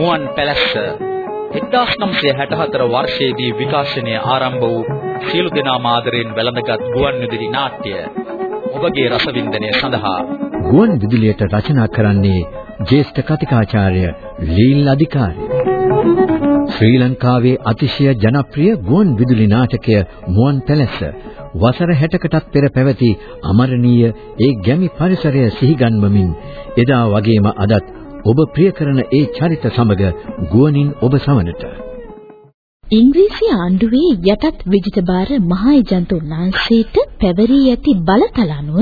මුවන් පැලැස්ස 1964 වර්ෂයේදී විකාශනය ආරම්භ වූ සියලු දෙනාම ආදරයෙන් වැළඳගත් ගුවන් විදුලි නාට්‍ය ඔබගේ රසවින්දනය සඳහා. ගුවන් විදුලියට රචනා කරන්නේ ජ්‍යෙෂ්ඨ කතිකාචාර්ය ලීල් අධිකාරී. ශ්‍රී ලංකාවේ අතිශය ජනප්‍රිය ගුවන් විදුලි නාටකය මුවන් පැලැස්ස වසර 60කටත් පෙර පැවති අමරණීය ඒ ගැමි පරිසරය සිහිගන්වමින් එදා වගේම අදත් ඔබ ප්‍රිය කරන ඒ චරිත සමග ගුවනින් ඔබ සමනට ඉංග්‍රීසි ආණ්ඩුවේ යටත් විජිතබාර මහා ඒජන්ත උන්වහන්සේට පැවරී ඇති බලතල අනුව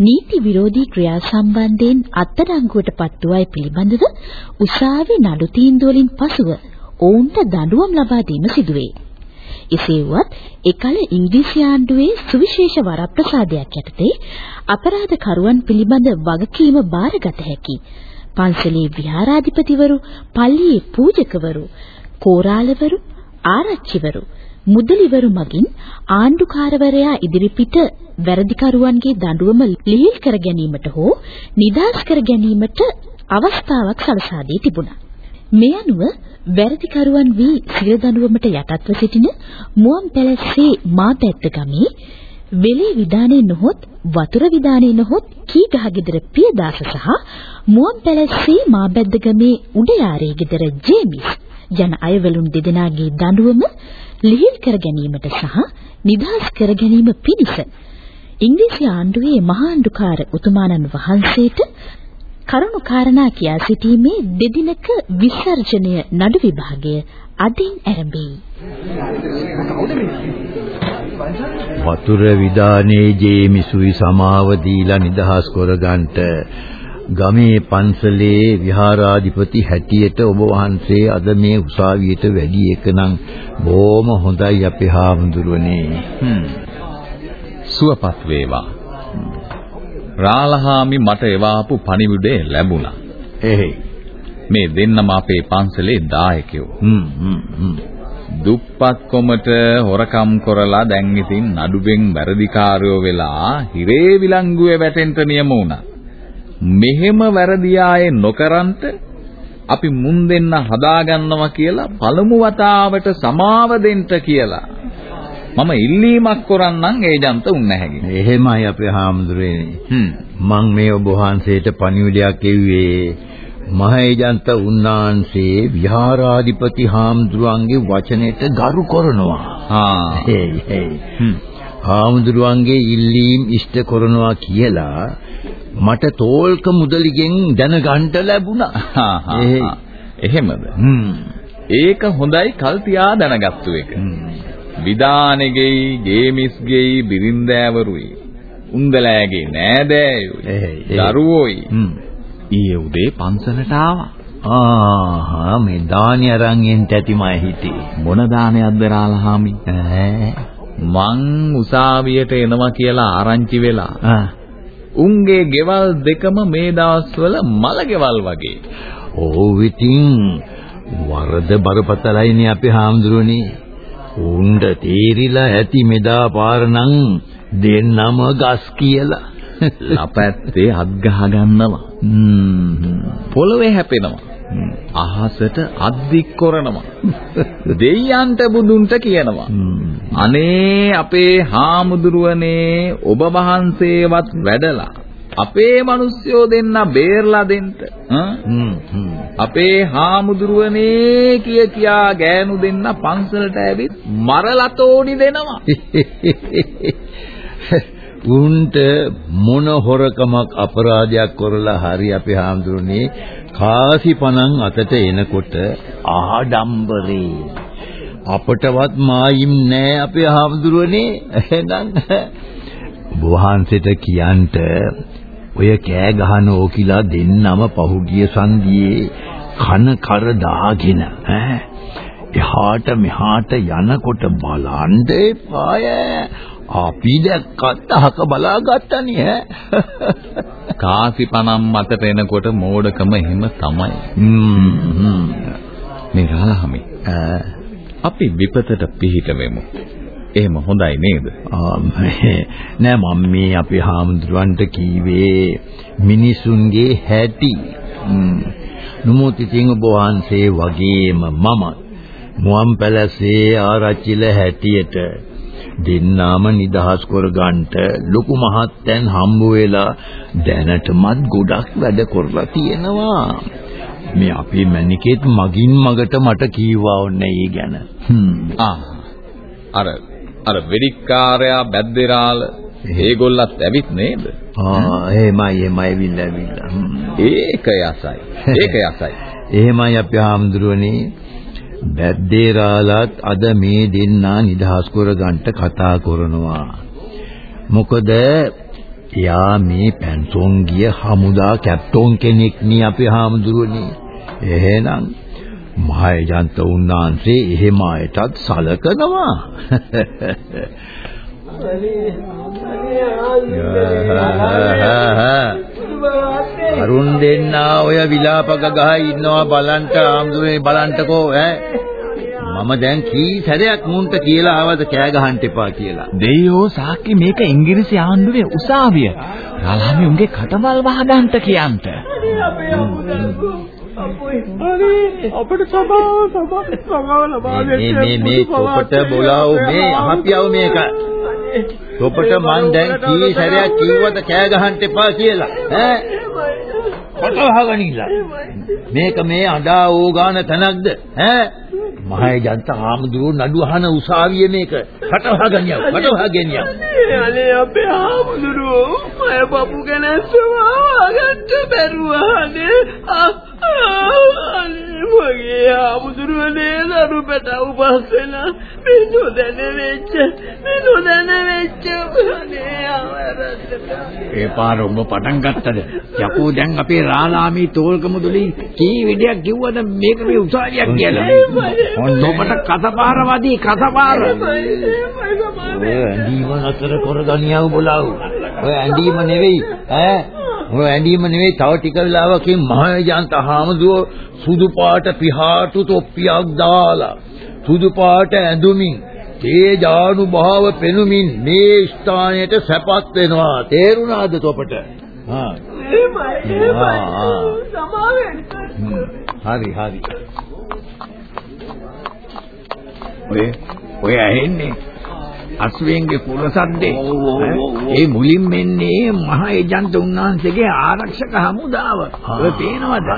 නීති විරෝධී ක්‍රියා සම්බන්ධයෙන් අත්අඩංගුවට පත් වූ අය පිළිබඳව උසාවි නඩු තීන්දුව වලින් පසුව ඔවුන්ට දඬුවම් ලබා දීම සිදුවේ. එසේ වුවත් එකල ඉංග්‍රීසි ආණ්ඩුවේ සුවිශේෂ වරප්‍රසාදයක් යටතේ අපරාධකරුවන් පිළිබඳ වගකීම බාරගත හැකි පන්සලේ විහාරාධිපතිවරු, පල්ලියේ පූජකවරු, කෝරාලවරු, ආරච්චිවරු, මුදලිවරු මගින් ආණ්ඩුකාරවරයා ඉදිරිපිට වැරදිකරුවන්ගේ දඬුවම ලිහිල් කර ගැනීමට හෝ නිදහස් කර ගැනීමට අවස්ථාවක් සලසා දී තිබුණා. මේ අනුව වැරදිකරුවන් වී සිය දඬුවමට යටත්ව සිටින මුවන් පැලස්සේ මාපැත්ත ගමේ වෙලේ විදානේ නොහොත් වතුර විදානේ නොහොත් කීගහ ගෙදර පියදාස සහ මුවන් පැලස්සේ මාබැද්දගමේ උඩයාරේ ගෙදර ජේමිස් යන අයවලුන් දෙදෙනාගේ දඬුවම ලිහිල් කර ගැනීමට සහ නිදහස් කර ගැනීම පිණිස ඉංග්‍රීසි ආණ්ඩුවේ මහාණ්ඩුකාර උතුමාණන් වහන්සේට කරුණු කාරණා කියා සිටීමේ දෙදිනක විසර්ජනය නඩු විභාගය අදින් ආරම්භයි. වතුර විදානේ ජේමිසුයි සමාව දීලා නිදහස් කරගන්නට ගමේ පන්සලේ විහාරාධිපති හැටියට ඔබ වහන්සේ අද මේ උසාවියට වැඩි එකනම් බොහොම හොඳයි අපේ හාමුදුරුවනේ. සුවපත් වේවා. රාලහාමි මට එවාපු පණිවිඩය ලැබුණා. එහෙයි. මේ දෙන්නම අපේ පන්සලේ දායකයෝ. හ්ම් හ්ම් දුප්පත් කොමට හොරකම් කරලා දැන් ඉතින් නඩුවෙන් වැරදිකාරයෝ වෙලා හිරේ විලංගුවේ වැටෙන්න නියම වුණා. මෙහෙම වැරදි ආයේ නොකරන්ට අපි මුන් දෙන්න හදාගන්නවා කියලා පළමු වතාවට සමාව දෙන්න කියලා මම ඉල්ලීමක් කරන්නම් ඒජන්ත උන්නැහැගේ. එහෙමයි අපේ හාමුදුරනේ. හ්ම් මං මේ ඔබ වහන්සේට පණිවිඩයක් එව්වේ. මහේජන්ත උන්නාන්සේ විහාරාධිපති හාමුදුරුවන්ගේ වචනයට ගරු කරනවා. ආ. හාමුදුරුවන්ගේ ඉල්ලීම් ඉෂ්ට කරනවා කියලා මට තෝල්ක මුදලිගෙන් දැනගන්න ලැබුණා. එහෙමද? ඒක හොඳයි කල් තියා දැනගත්තු එක. විදානෙගෙයි, ගේමිස්ගෙයි, බිරින්දෑවරුයි, උන්දලෑගේ නෑදෑයෝයි, දරුවෝයි. ඊයේ උදේ පන්සලට ආවා. ආහා මේ දානි අරන් එන්ට ඇතිමයි හිතේ. මොන දානයක්ද රාලහාමි? මං උසාවියට එනවා කියලා ආරංචි වෙලා. උන්ගේ ගෙවල් දෙකම මේ දවස්වල මල ගෙවල් වගේ. ඕ ඉතින් වරද බරපතලයිනේ අපේ හාමුදුරනේ. උණ්ඩ තීරිලා ඇති මෙදා පාරනම් දෙන්නම ගස් කියලා. ලපැත්තේ අත් ගහ ගන්නවා. පොළවේ හැපෙනවා. අහසට අද්දික් කරනවා. දෙයයන්ට බුදුන්ට කියනවා. අනේ අපේ හාමුදුරුවනේ ඔබ වහන්සේවත් වැඩලා අපේ මිනිස්සුયો දෙන්න බේරලා දෙන්න. අපේ හාමුදුරුවනේ කිය කියා ගෑනු දෙන්න පන්සලට ඇවිත් මරලතෝනි දෙනවා. උන්ට මොන හොරකමක් අපරාධයක් කරලා හරි අපේ හාමුදුරනේ කාසි පණන් අතට එනකොට ආඩම්බරේ. අපටවත් මායිම් නෑ අපේ හාමුදුරනේ එහෙනම් වහන්සේට කියන්ට ඔය කෑ ගහන ඕකිලා දෙන්නම පහුගිය සන්දියේ කන කර දාගෙන ඈ? එහාට මෙහාට යනකොට බලන්න එපාය. අපි දැක්කත් අහක බලාගත්තනේ ඈ? කාසි පනම් මතට එනකොට මෝඩකම එහෙම තමයි. මේ රාලහමි අපි විපතට පිහිට වෙමු එහෙම හොඳයි නේද? නෑ මම මේ අපේ හාමුදුරුවන්ට කීවේ මිනිසුන්ගේ හැටි. නමුත් ඉතින් ඔබ වහන්සේ වගේම මම මුවන් පැලසේ ආරච්චිල හැටියට දෙන්නාම නිදහස් කරගන්නට ලොකු මහත්තයන් හම්බ වෙලා දැනටමත් ගොඩක් වැඩ කරලා තියෙනවා. මේ අපේ මැනිකේත් මගින් මගට මට කීවා ඕනේ ඒ ගැන. ආ අර අර වෙදිකාරයා බැද්දේරාල ඒගොල්ලත් ඇවිත් නේද? ආ එහෙමයි එහෙමයි ඇවිල්ලා ඇවිල්ලා. ඒක යසයි. ඒක යසයි. එහෙමයි අපි හාමුදුරුවනේ බැද්දේරාලත් අද මේ දෙන්නා නිදහස් කරගන්න කතා කරනවා. මොකද එයා මේ පැන්සොන් ගිය හමුදා කැප්ටන් කෙනෙක් නේ අපේ හාමුදුරුවනේ. එහෙනම් මහේජන්ත උන්නාන්සේ එහෙම අයටත් සලකනවා. අරුන් දෙන්නා ඔය විලාපක ගහ ඉන්නවා බලන්ට ආම්දුනේ බලන්ටකෝ ඈ මම දැන් කී සැරයක් මුන්ට කියලා ආවද කෑ ගහන්න එපා කියලා. දෙයෝ සාක්කි මේක ඉංග්‍රීසි ආණ්ඩුවේ උසාවිය. රාලාමි උන්ගේ කටවල් වහගන්න කියන්ට. අපිට සභාව සභාව ලබා මේ මේ මේ තොපට බොලාව මේ අහපියව මේක. තොපට මං දැන් කී සැරයක් කිව්වද කෑ ගහන්න එපා කියලා. ඈ කොට වහගනිලා. මේක මේ අඩා ඕගාන තැනක්ද? ඈ මහේ ජනත ආමදුරු නඩු අහන උසාවිය මේක. කටවහගනියව. කටවහගනියව. අනේ අපේ ආමුදුරු මය බබු ගැනස්සවා ගන්න බැරුවානේ අනේ මගේ ආමුදුරුවනේ දරු පැටව පස්සෙන මේ නොදැන වෙච්ච මේ නොදැන වෙච්ච අනේ ආවරද්ද ඒ පාර ඔබ පටන් ගත්තද? යකෝ දැන් අපේ රාලාමී තෝල්කම දුලින් කී විඩයක් කිව්වද මේක මේ උසාවියක් කියලා. ඔන්න ඔබට කසපාර වදී කසපාර. ඔය ඇඳීම නතර කරගනියව බොලාව. ඔය ඇඳීම නෙවෙයි ඈ. ඔය ඇඳීම නෙවෙයි තව ටික වෙලාවකින් මහේජාන්ත හාමුදුරුවෝ සුදු පාට පිහාටු තොප්පියක් දාලා සුදු පාට ඇඳුමින් තේජානු භාව පෙනුමින් මේ ස්ථානයට සැපත් වෙනවා. තේරුණාද තොපට? හා හරි හරි ඔය ඔය ඇහෙන්නේ අස්වැංගේ පුරසද්දේ ඒ මුලින් මෙන්නේ මහ ඒජන්ත උන්වහන්සේගේ ආරක්ෂක හමුදාව. ඔය පේනවද?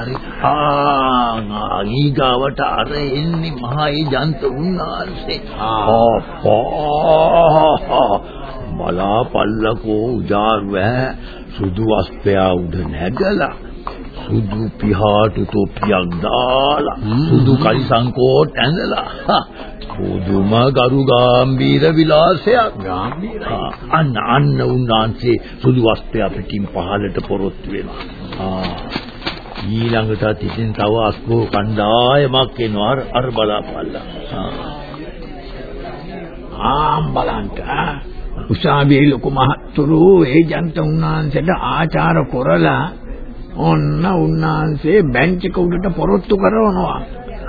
ආ ඊගාවට අර එන්නේ මහා ඒජන්ත උන්වහන්සේ. බලාපල්ලකෝ උජාරුව සුදු වස්ත්‍රය උඩ නැගලා සුදු පිහාටු තොප්පියක් දාලා සුදු කලිසංකෝට් ඇඳලා පුදුම ගරු ගාම්භීර විලාසයක්. ගාම්භීරයි අන්න අන්න උන්වහන්සේ සුදු වස්ත්‍රය පිටින් පහළට පොරොත්තු වෙනවා. ඊළඟට ඉතින් තව අස්කෝ කණ්ඩායමක් එනවා. අර බලාපල්ලා. ආම් බලන්ට උසාවියේ ලොකු මහත්තුරු ඒජන්ත උන්වහන්සේට ආචාර කරලා ඔන්න උන්වහන්සේ බෙන්ච් එක උඩට පොරොත්තු කරනවා.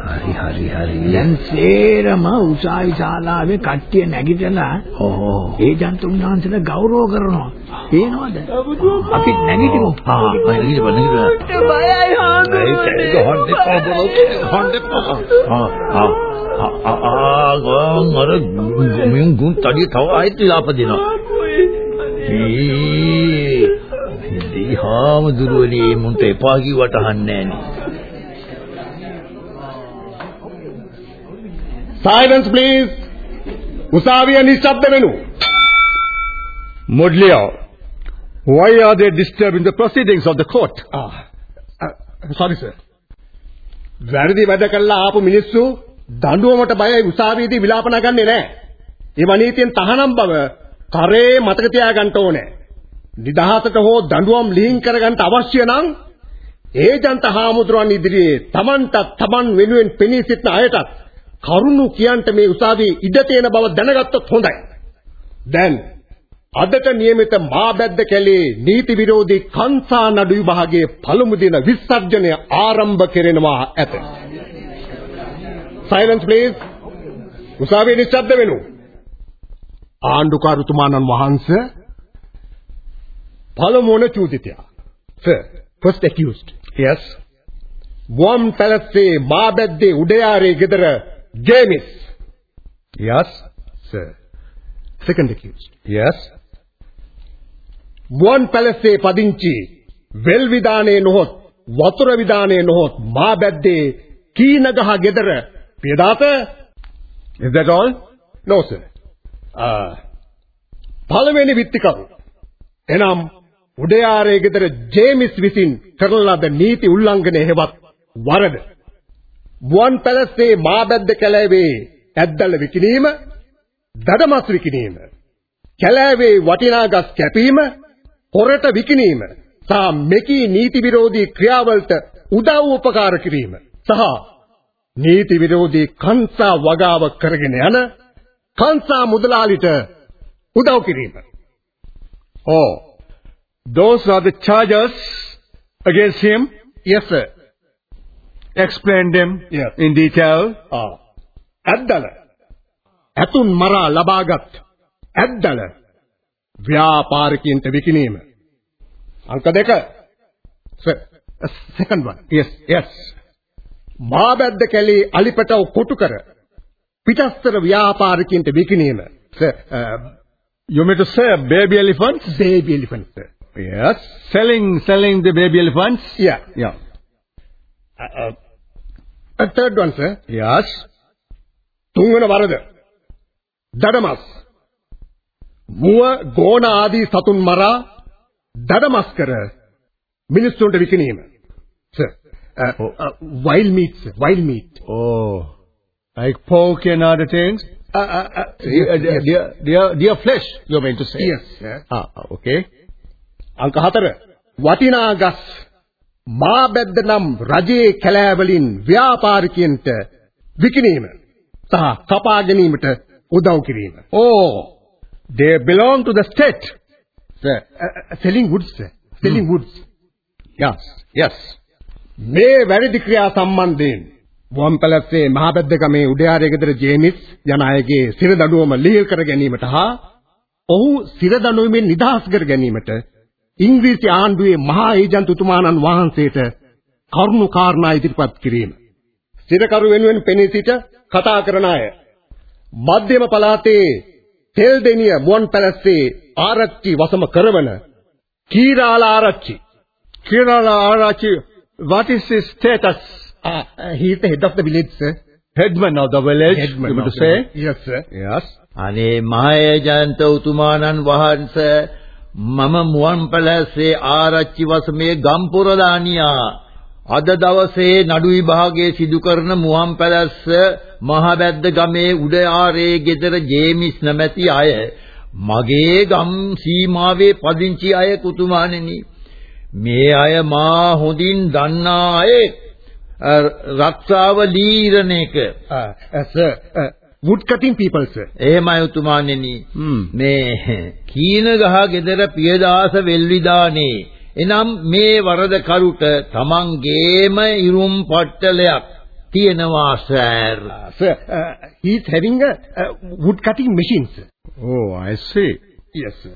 හරි හරි හරි දැන් සේරම උසාවි ශාලාවේ කට්ටිය නැගිටලා ඕ ඒජන්ත උන්වහන්සේට ගෞරව කරනවා. පේනවද? අපිත් නැගිටිමු. ආ නැගිට නැගිට බයයි හාමුදුරුවනේ ඒක හොන්දේ පොබලෝ හොන්දේ පො ආ ආ ආ ආ ගොන් අර ගොමින් ගුන් තඩිය තව ආයෙත් ලාප දිහාම දුරවලේ මුන්ට එපා කිව්වට අහන්නේ නෑනේ Silence please. උසාවිය නිශ්ශබ්ද වෙනු. Modliao, why are they disturbing the proceedings of the court? Ah, uh, sorry sir. වැරදි වැඩ කළා ආපු මිනිස්සු දඬුවමට බයයි උසාවියේදී විලාප නගන්නේ නැහැ. ඒ වනීතියෙන් තහනම් බව කරේ මතක තියාගන්න ඕනේ. නිදහසට හෝ දඬුවම් ලිහින් කරගන්න අවශ්‍ය නම් ඒජන්ත හාමුදුරන් ඉදිරියේ Tamanට Taman වෙනුවෙන් පෙනී සිටින අයටත් කරුණු කියන්ට මේ උසාවියේ ඉඩ තියෙන බව දැනගත්තොත් හොඳයි. දැන් අදට નિયમિત මාබැද්ද කැලේ නීති විරෝධී කංසා නඩු විභාගයේ පළමු දින විසර්ජනය ආරම්භ කෙරෙනවා ඇත. Silence please. උසාවියේ නිශ්ශබ්ද වෙනු. ආණ්ඩුකාරතුමාණන් වහන්සේ පළමුවන චූදිතයා. Sir, first accused. Yes. වම් පැලස්සේ මාබැද්දේ උඩයාරේ ගෙදර Jamis. Yes, sir. Second accused. Yes. මුවන් පැලස්සේ පදිංචි වෙල් විදානේ නොහොත් වතුර විදානේ නොහොත් මා බැද්දේ කීනගහ ගෙදර පියදාත Is that all? No sir. ආ පළවෙනි විත්තිකරු එනම් උඩයාරයේ ගෙදර ජේමිස් විසින් කරන ලද නීති උල්ලංඝනය හෙවත් වරද මුවන් පැලස්සේ මා බැද්ද කැලෑවේ ඇද්දල විකිණීම දඩමස් විකිණීම කැලෑවේ වටිනා ගස් කැපීම පොරට විකිණීම සහ මෙකී නීති විරෝධී ක්‍රියාවලට උදව් උපකාර කිරීම සහ නීති විරෝධී කංසා වගාව කරගෙන යන කංසා මුදලාලිට උදව් කිරීම. Oh, those are the charges against him. Yes sir. Explain them Yes. in detail. ආ. ඇද්දල. ඇතුන් මරා ලබාගත් ඇද්දල ව්‍යාපාරිකයන්ට විකිණීම. අංක දෙක. Sir, second one. Yes, yes. මාබැද්ද කැලේ අලිපටව කොටු කර පිටස්තර ව්‍යාපාරිකයන්ට විකිණීම. Sir, You mean to say baby elephants? baby elephant. Sir. Yes. Selling, selling the baby elephants? Yeah. Yeah. Uh, uh, a third one, sir. Yes. තුන්වන වරද. දඩමස්. මුව ගෝණ ආදී සතුන් මරා දඩමස් කර මිනිස්සුන්ට විකිණීම. Sir. Uh, uh, wild meat, sir. Wild meat. Oh, like pork and other things? Uh, uh, uh, Dear, dear, dear, dear, dear flesh, you mean to say? Yes, sir. Ah, okay. අංක 4 වටිනා ගස් මාබැද්ද නම් රජයේ කැලෑවලින් ව්‍යාපාරිකයන්ට විකිණීම සහ කපා ගැනීමට උදව් කිරීම. Oh, they belong to the state. Sir, uh, uh, selling goods, sir. Selling goods. Yes, yes. මේ වැරදි ක්‍රියා සම්බන්ධයෙන් වම් පැලස්සේ මහබැද්දගමේ උඩයාරයේ ගෙදර ජේමිස් යන අයගේ සිර දඬුවම ලිහිල් කර ගැනීමට හා ඔහු සිර දඬුවමෙන් නිදහස් කර ගැනීමට ඉංග්‍රීසි ආණ්ඩුවේ මහා ඒජන්තුතුමාණන් වහන්සේට කරුණු කාරණා ඉදිරිපත් කිරීම. සිරකරු වෙනුවෙන් පෙනී සිට කතා කරන අය මධ්‍යම පළාතේ තෙල්දෙනිය මුවන් පැලස්සේ ආරච්චි වසම කරවන කීරාල ආරච්චි Kirala Arachi, what is his status? Uh, uh, he is the head of the village, sir. Headman of the village, you mean to say? Yes, sir. Yes. අනේ මහේජන්ත උතුමාණන් වහන්සේ මම මුවන් පැලැස්සේ ආරච්චි වසමේ ගම්පුර දානියා අද දවසේ නඩු විභාගයේ සිදු කරන මුවන් පැලැස්ස මහබැද්ද ගමේ උඩ ආරේ ගෙදර ජේමිස් නැමැති අය. මගේ ගම් සීමාවේ පදිංචි අය කුතුමාණෙනි මේ අය මා හොඳින් දන්නා අය අ, රක්ෂාව ලීරණ එක Uh, uh, sir, uh, wood cutting people, sir. එහෙමයි උතුමාණෙනි. මේ කීන ගහ ගෙදර පියදාස වෙල්විදානේ එනම් මේ වරදකරුට තමන්ගේම ඉරුම් පට්ටලයක් තියෙනවා sir Uh, sir, uh, he is having a, a wood cutting machine, sir. Oh, I see. Yes, sir.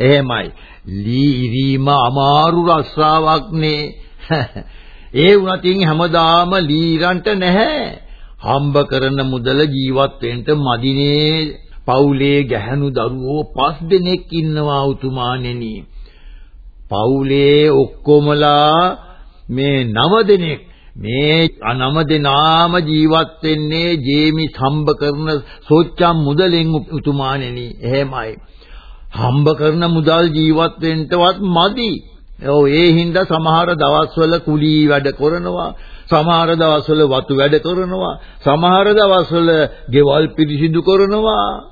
එහෙමයි ලීරීම අමාරු රස්සාවක්නේ ඒ වුණතින් හැමදාම ලීරන්ට නැහැ හම්බ කරන මුදල ජීවත් වෙන්න මදිනේ පවුලේ ගැහණු දරුවෝ පස් දෙනෙක් ඉන්නවා උතුමාණෙනි පවුලේ ඔක්කොමලා මේ නව දෙනෙක්. මේ නම දෙනාම ජීවත් වෙන්නේ ජේමිස් හම්බ කරන සෝච්චම් මුදලෙන් උතුමාණෙනි එහෙමයි. හම්බ කරන මුදල් ජීවත් වෙන්නවත් මදි. ඔව් ඒ හින්දා සමහර දවස්වල කුලී වැඩ කරනවා, සමහර දවස්වල වතු වැඩ කරනවා, සමහර දවස්වල ගෙවල් පිරිසිදු කරනවා.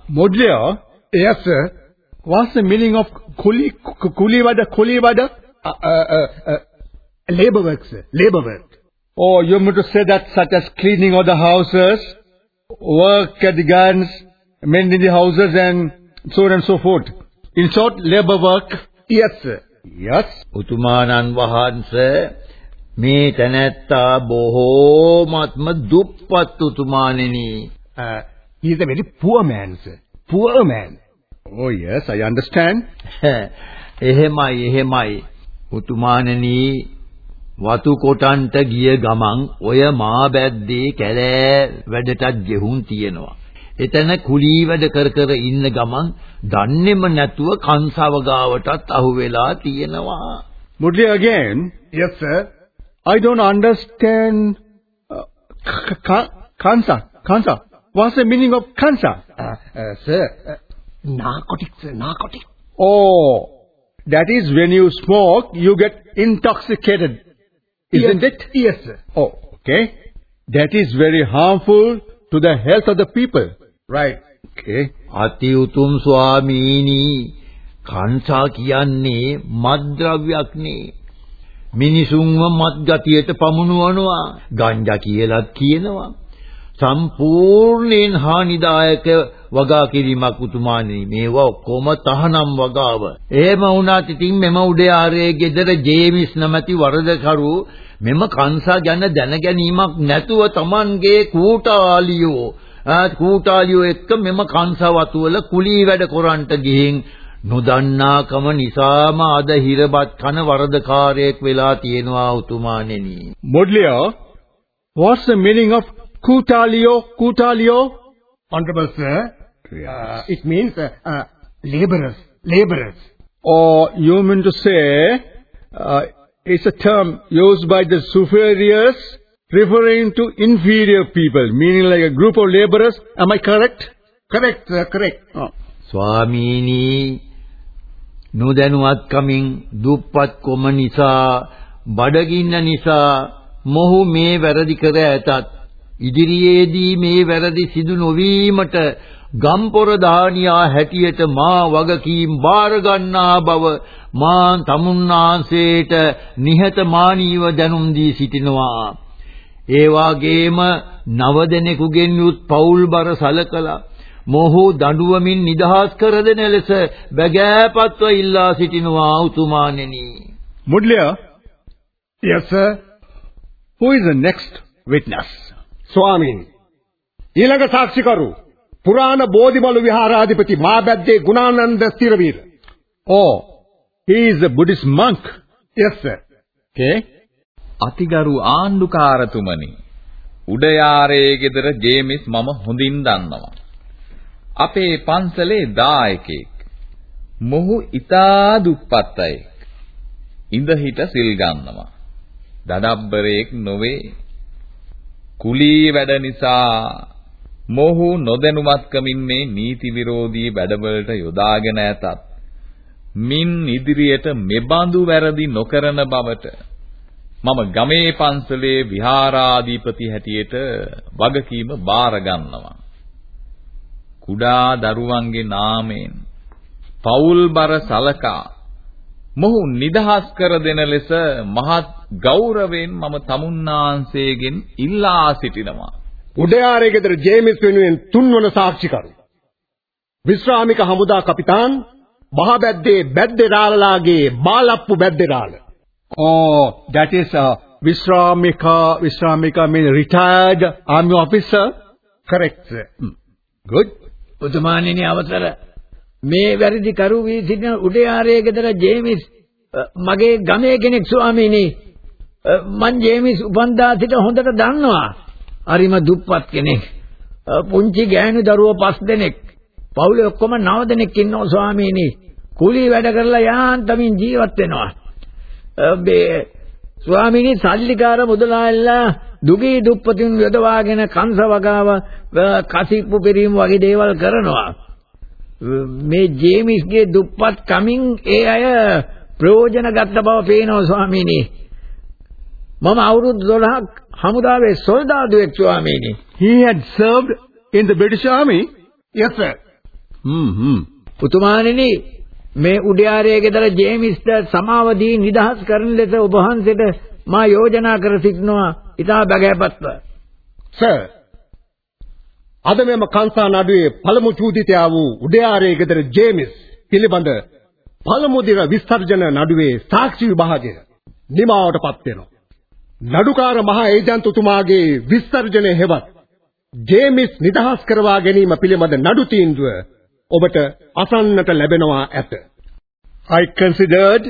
Yes, sir. what's the meaning of kuli, k- kulivada, kulivada? Uh, uh, uh, uh, labor work, sir. Labor work. Oh, you mean to say that such as cleaning of the houses, work at the gardens, mending the houses and so on and so forth. In short, labor work. Yes, sir. Yes. උතුමාණන් වහන්සේ මේ තැනැත්තා බොහෝමත්ම දුප්පත් උතුමාණෙනි. Uh, he is a very poor man, sir. poor man. Oh yes, I understand. එහෙමයි එහෙමයි. උතුමාණනි වතු කොටන්ට ගිය ගමන් ඔය මා බැද්දේ කැලෑ වැඩටත් ගෙහුම් තියෙනවා. එතන කුලී වැඩ කර කර ඉන්න ගමන් දන්නේම නැතුව කංසව ගාවටත් අහු වෙලා තියෙනවා. Mudli again. Yes, sir. I don't understand. Uh, kansa, kansa. What's the meaning of kansa? Uh, uh, sir, uh, narcotics, sir, narcotics. Oh, that is when you smoke, you get intoxicated, isn't yes, it? Yes, sir. Oh, okay. That is very harmful to the health of the people. Right. Okay. අති උතුම් ස්වාමීනි කංසා කියන්නේ මත්ද්‍රව්‍යයක් නේ. මිනිසුන්ව මත් ගතියට පමුණුවනවා. ගංජා කියලාත් කියනවා. සම්පූර්ණයෙන් හානිදායක වගා කිරීමක් උතුමාණනි මේවා ඔක්කොම තහනම් වගාව. එහෙම වුණත් ඉතින් මෙම උඩයාරයේ ගෙදර ජේමිස් නැමැති වරදකරු මෙම කංසා ගැන දැනගැනීමක් නැතුව Tamanගේ කූටාලියෝ ආත් කූටාලියෝ එක්ක මෙම කංසා වතුවල කුලී වැඩ කරන්ට ගිහින් නොදන්නාකම නිසාම අද හිරබත් කන වරදකාරයෙක් වෙලා තියෙනවා උතුමාණෙනි. Modlier, what's the meaning of kutalio, kutalio? Honorable sir, uh, it means uh, uh, laborers, laborers. Or you mean to say, uh, it's a term used by the superiors referring to inferior people, meaning like a group of laborers. Am I correct? Correct, sir, correct. Oh. ස්වාමීනි නොදැනුවත්කමින් දුප්පත් කොම නිසා බඩගින්න නිසා මොහු මේ වැරදි කර ඇතත් ඉදිරියේදී මේ වැරදි සිදු නොවීමට ගම්පොර දානියා හැටියට මා වගකීම් බාර ගන්නා බව මා තමුන්නාන්සේට නිහතමානීව දැනුම් දී සිටිනවා. ඒ වාගේම නව දෙනෙකුගෙන් යුත් පෞල්බර සලකලා මොහු දඬුවමින් නිදහස් කර දෙන ලෙස බගෑපත්ව ඉල්ලා සිටිනවා උතුමාණෙනි. Mudlier, Yes, sir. who is the next witness? ස්වාමීන් ඊළඟ සාක්ෂිකරු පුරාණ බෝධිමලු විහාරාධිපති මාබැද්දේ Gunananda ස්ථිරවීර. Oh, he is a Buddhist monk. Yes, sir. Okay. අතිගරු ආණ්ඩුකාරතුමනි උඩයාරයේ ගෙදර ජේමිස් මම හොඳින් දන්නවා. අපේ පන්සලේ දායකෙක්. මොහු ඊටා දුප්පත් අයෙක්. ඉඳ හිට සිල් ගන්නවා. දඩබ්බරේක් නොවේ. කුලී වැඩ නිසා මොහු නොදැනුමත්කමින් මේ නීති විරෝධී වැඩවලට යොදාගෙන ඇතත් මින් ඉදිරියට මෙබඳු වැරදි නොකරන බවට මම ගමේ පන්සලේ විහාරාධිපති හැටියට වගකීම බාර ගන්නවා. කුඩා දරුවන්ගේ නාමයෙන් පෞල්බර සලකා මොහු නිදහස් කර දෙන ලෙස මහත් ගෞරවයෙන් මම තමුන්නාන්සේගෙන් ඉල්ලා සිටිනවා. උඩයාරයේ ගෙදර ජේමිස් වෙනුවෙන් තුන්වන සාක්ෂිකරු. විශ්‍රාමික හමුදා කපිතාන් මහබැද්දේ බැද්දේරාලලාගේ බාලප්පු බැද්දේරාල. Oh, that is uh, Visramika, Visramika means retired army officer. Correct. Hmm. Good. උතුමාණෙනි අවසර මේ වැරදි කරු වී සිටින උඩයාරයේ ගෙදර ජේමිස් අ, මගේ ගමේ කෙනෙක් ස්වාමීනි. අ, මං ජේමිස් උපන්දා සිට හොඳට දන්නවා. හරිම දුප්පත් කෙනෙක්. අ, පුංචි ගෑනු දරුවෝ පස් දෙනෙක්. පවුලේ ඔක්කොම නව දෙනෙක් ඉන්නවා ස්වාමීනි. කුලී වැඩ කරලා යාන්තමින් ජීවත් වෙනවා. අ, මේ ස්වාමීනි සල්ලිකාර මුදලාල්ලා දුගී දුප්පතුන් යොදවාගෙන කංශ වගාව කසිප්පු පිරීම වගේ දේවල් කරනවා මේ ජේමිස්ගේ දුප්පත් කමින් ඒ අය ප්‍රයෝජන ගත්ත බව පේනවා ස්වාමීනි මම අවුරුදු 12ක් හමුදාවේ සොල්දාදුවෙක් ස්වාමීනි He had served in the British army. Yes, sir. Hmm. උතුමාණෙනි මේ උඩයාරයේ ගෙදර ජේමිස්ට සමාව දී නිදහස් කරන ලෙස ඔබ වහන්සේට මා යෝජනා කර සිටිනවා ඉතා බගෑපත්ව සර්. අද මෙම කංසා නඩුවේ පළමු චූදිතයා වූ උඩයාරයේ ගෙදර ජේමිස් පිළිබඳ පළමු දින විස්තර්ජන නඩුවේ සාක්ෂි විභාගය නිමාවටපත් වෙනවා. නඩුකාර මහා ඒජන්තුතුමාගේ විස්තර්ජනය හෙවත් ජේමිස් නිදහස් කරවා ගැනීම පිළිබඳ නඩු තීන්දුව ඔබට අසන්නට ලැබෙනවා ඇත. I considered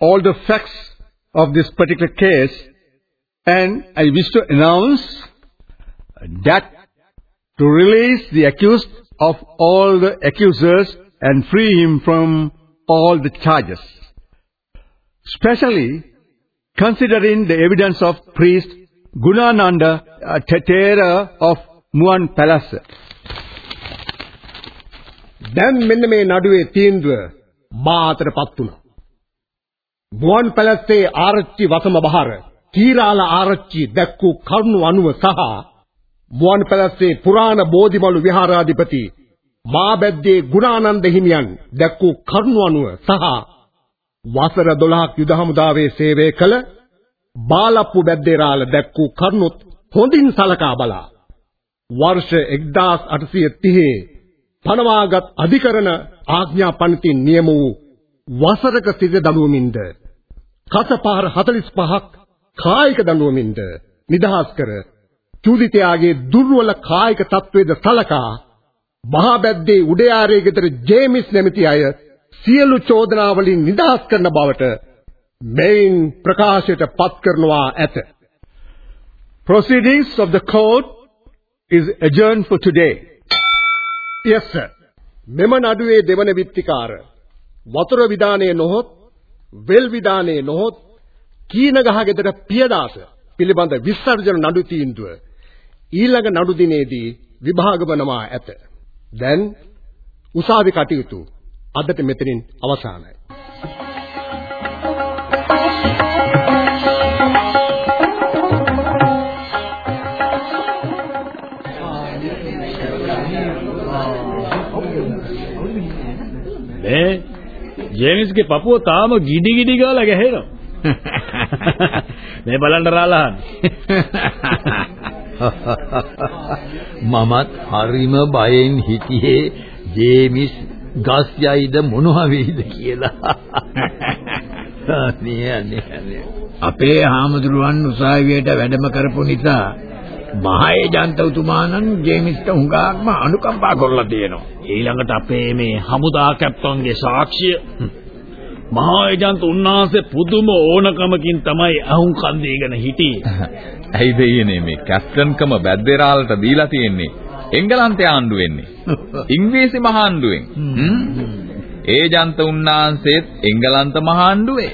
all the facts of this particular case and I wish to announce that to release the accused of all the accusers and free him from all the charges. Especially considering the evidence of priest Gunananda uh, Tetera of Muan Palace. දැන් මෙන්න මේ නඩුවේ තීන්දුව මා අතටපත් වුණා. මුවන් පැලස්සේ ආරච්චි වසම බහර කීරාල ආරච්චි දැක්වූ කරුණු අනුව සහ මුවන් පැලස්සේ පුරාණ බෝධිමළු විහාරාධිපති මාබැද්දේ ගුණානන්ද හිමියන් දැක්වූ කරුණු අනුව සහ වසර 12ක් යුද හමුදාවේ සේවය කළ බාලප්පු බැද්දේරාල දැක්වූ කරුණුත් හොඳින් සලකා බලා වර්ෂ 1830 පනවාගත් අධිකරණ ආඥා පනතින් නියම වූ වසරක සිට දඬුවමින්ද කසපාර 45ක් කායික දඬුවමින්ද නිදහස් කර චූදිතයාගේ දුර්වල කායික තත්වයේද සලකා මහා බැද්දේ උඩයාරයේ ගෙදර ජේමිස් නැමැති අය සියලු චෝදනා වලින් නිදහස් කරන බවට මෙයින් ප්‍රකාශයට පත් කරනවා ඇත. Proceedings of the court is adjourned for today. Yes sir. මෙම නඩුවේ දෙවන විත්තිකාර වතුර විධානයේ නොහොත් වෙල් විධානයේ නොහොත් කීනගහ ගෙදර පියදාස පිළිබඳ විසර්ජන නඩු තීන්දුව ඊළඟ නඩු දිනේදී විභාග වනවා ඇත. දැන් උසාවි කටයුතු අදට මෙතනින් අවසానයි. මේ ජේමිස්ගේ පපුව තාම ගිඩි ගිඩි ගාලා ගැහෙනවා. මේ බලන්න රාලහන්. මමත් හරිම බයෙන් හිටියේ ජේමිස් ගස් යයිද මොනවා වෙයිද කියලා. අනේ අනේ. අපේ හාමුදුරුවන් උසාවියට වැඩම කරපු නිසා මහේජන්ත උතුමාණන් ජේමිස්ට හුඟක්ම අනුකම්පා කරලා තියෙනවා. ඊළඟට අපේ මේ හමුදා කැප්ටන්ගේ සාක්ෂිය මහේජන්ත උන්වහන්සේ පුදුම ඕනකමකින් තමයි අහුන් කන් දීගෙන හිටියේ. ඇයිද ඊනේ මේ කැප්ටන්කම බැද්දේරාලට දීලා තියෙන්නේ? එංගලන්තේ ආණ්ඩු වෙන්නේ. ඉංග්‍රීසි මහාණ්ඩුවෙන්. ඒජන්ත උන්නාන්සේත් එංගලන්ත මහාණ්ඩුවේ.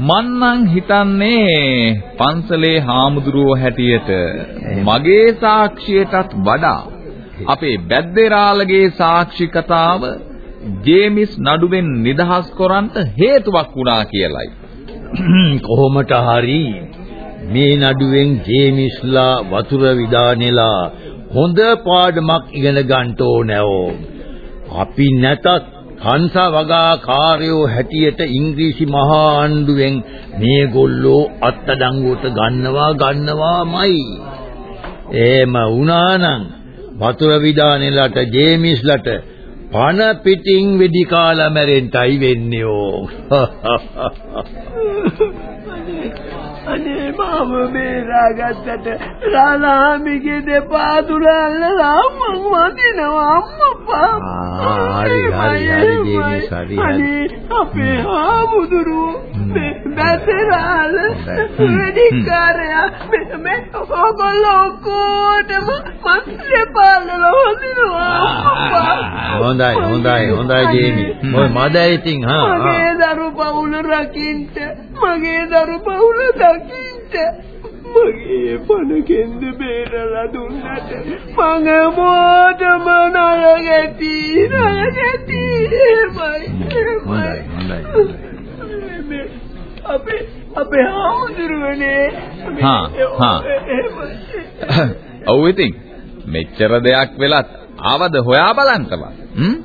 මන්නම් හිතන්නේ පන්සලේ හාමුදුරුවෝ හැටියට මගේ සාක්ෂියටත් වඩා අපේ බැද්දේරාලගේ සාක්ෂි කතාව ජේමිස් නඩුවෙන් නිදහස් කරන්නට හේතුවක් වුණා කියලයි. කොහොමට හරි මේ නඩුවෙන් ජේමිස්ලා වතුර විදානෙලා හොඳ පාඩමක් ඉගෙන ගන්න ඕනෑෝ. අපි නැතත් හංසා වගා කාර්යෝ හැටියට ඉංග්‍රීසි මහා ආණ්ඩුවෙන් මේගොල්ලෝ අත්අඩංගුවට ගන්නවා ගන්නවාමයි. එහෙම වුණානම් වතුර විදානෙලට ජේමිස්ලට පණ පිටින් වෙඩි කාලා මැරෙන්නයි වෙන්නේ ඕ. අනේ මම බේරාගත්තට රාලාමිගේ දෙපා තුල අල්ලලා මං වදිනවා අම්මපා හරි හරි හරි දේවි සරි අනේ අපේ ආමුදුරු බැතරාල වෙඩිකාරයා මේ මේ ඔයගොල්ලෝ කොටම මස්ලේ පාලලා වදිනවා හොඳයි හොඳයි හොඳයි දේවි ඔය මදයි ඉතින් හා මගේ දරු පවුල රකින්න මගේ දරු පවුල දකින්න මගේ පණ කෙන්ද බේරලා දුන්නට මං මොඩම නරගැටි නරගැටි හොඳයි අපේ අපේ හාමුදුරුවනේ. හා හා. ඔව් ඉතින් මෙච්චර දෙයක් වෙලත් ආවද හොයා බලන්නවත් හ්ම්?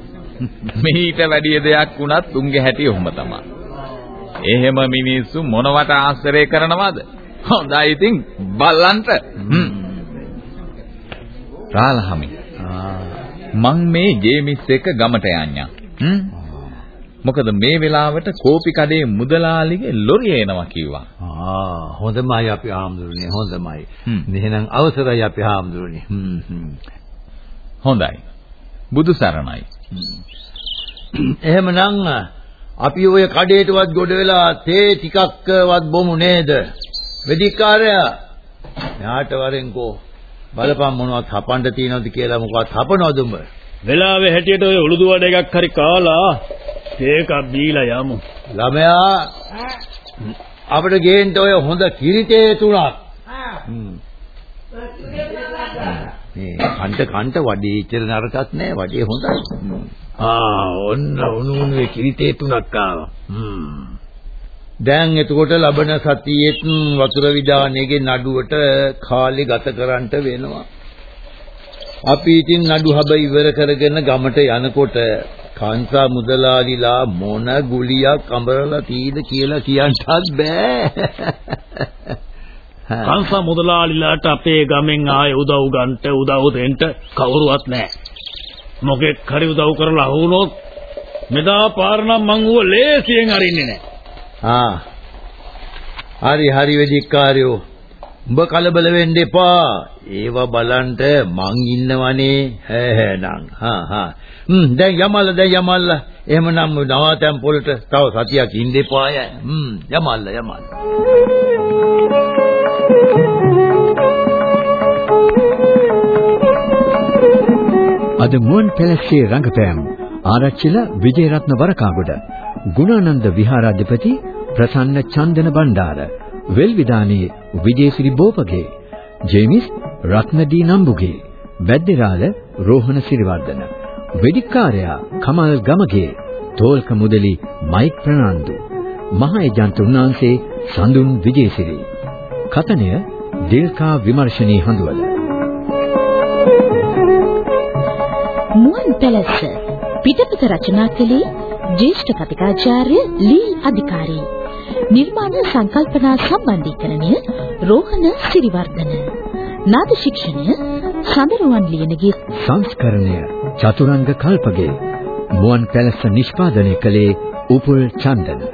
මීට වැඩි දෙයක් වුණත් උන්ගේ හැටි ඔහොම තමයි එහෙම මිනිස්සු මොනවට ආශ්‍රය කරනවද? හොඳයි ඉතින් බල්ලන්ට. රාලහමි. මං මේ ජේමිස් එක ගමට යන්නම්. මොකද මේ වෙලාවට කෝපි කඩේ මුදලාලිගේ ලොරිය එනවා කිව්වා. ආ හොඳමයි අපි ආම්දුරනේ හොඳමයි. එහෙනම් අවසරයි අපි ආම්දුරනේ. හොඳයි. බුදු සරණයි. එහෙමනම් අපි ওই කඩේටවත් ගොඩ වෙලා තේ ටිකක්වත් බොමු නේද? වෙදිකාරයා ඥාට වරෙන්කෝ බලපන් මොනවද හපන්න තියනවද කියලා මොකවත් හපනවද උඹ? වෙලාවේ හැටියට ඔය උළුදු වඩ එකක් හරි කාලා තේකක් බීලා යමු. ළමයා අපිට ගේන්න ඔය හොඳ කිරිතේ තුනක්. මේ කන්ට කන්ට වඩේ ඉච්චර නරකක් නෑ වඩේ හොඳයි. ආ ඔන්න උණුණුවේ කිරිතේ තුනක් ආවා. හ්ම්. දැන් එතකොට ලබන සතියේත් වතුර විදානයේ නඩුවට කාලේ ගත කරන්නට වෙනවා. අපි ඉතින් නඩු හබ ඉවර කරගෙන ගමට යනකොට කාන්තා මුදලාලිලා මොන ගුලියක් අඹරලා තීද කියලා කියන්නත් බෑ. කාන්තා මුදලාලිලාට අපේ ගමෙන් ආයේ උදව් ගන්නට උදව් දෙන්න කවුරුවත් නැහැ. මොකෙක් හරි උදව් කරලා අහුනොත් මෙදා පාර නම් මං ඌව ලේසියෙන් අරින්නේ නැහැ. ආ. හරි හරි වෙදිකාරයෝ. උඹ කලබල වෙන්න එපා. ඒවා බලන්ට මං ඉන්නවනේ. හෑ නං. හා හා. හ්ම් දැන් යමල්ල දැන් යමල්ල. එහෙමනම් නවාතැන් පොලට තව සතියක් ඉන්න එපාය. හ්ම් යමල්ල යමල්ල. අද මුවන් පැලස්සේ රංගපෑම්. ආරච්චිල විජේරත්න වරකාගොඩ ගුණානන්ද විහාරාධිපති ප්‍රසන්න චන්දන බණ්ඩාර වෙල්විදානී විජේසිරි බෝපගේ ජේමිස් රත්නදී නම්බුගේ බැද්දේරාල රෝහණ සිරිවර්ධන වෙදිකාර්යා කමල් ගමගේ තෝල්ක මුදලි මයික් ප්‍රනාන්දු මහා ඒජන්ත උන්නාන්සේ සඳුන් විජේසිරි. කතනය දිල්කා විමර්ශනී හඳුවල. මුවන් පැලස්ස පිටපත රචනා කළේ ජ්‍යෙෂ්ඨ කතිකාචාර්ය ලීල් අධිකාරී. නිර්මාණ සංකල්පනා සම්බන්ධීකරණය රෝහණ සිරිවර්ධන. නාද ශික්ෂණය සඳරුවන් ලියනගේ සංස්කරණය චතුරංග කල්පගේ. මුවන් පැලස්ස නිෂ්පාදනය කළේ උපුල් චන්දන.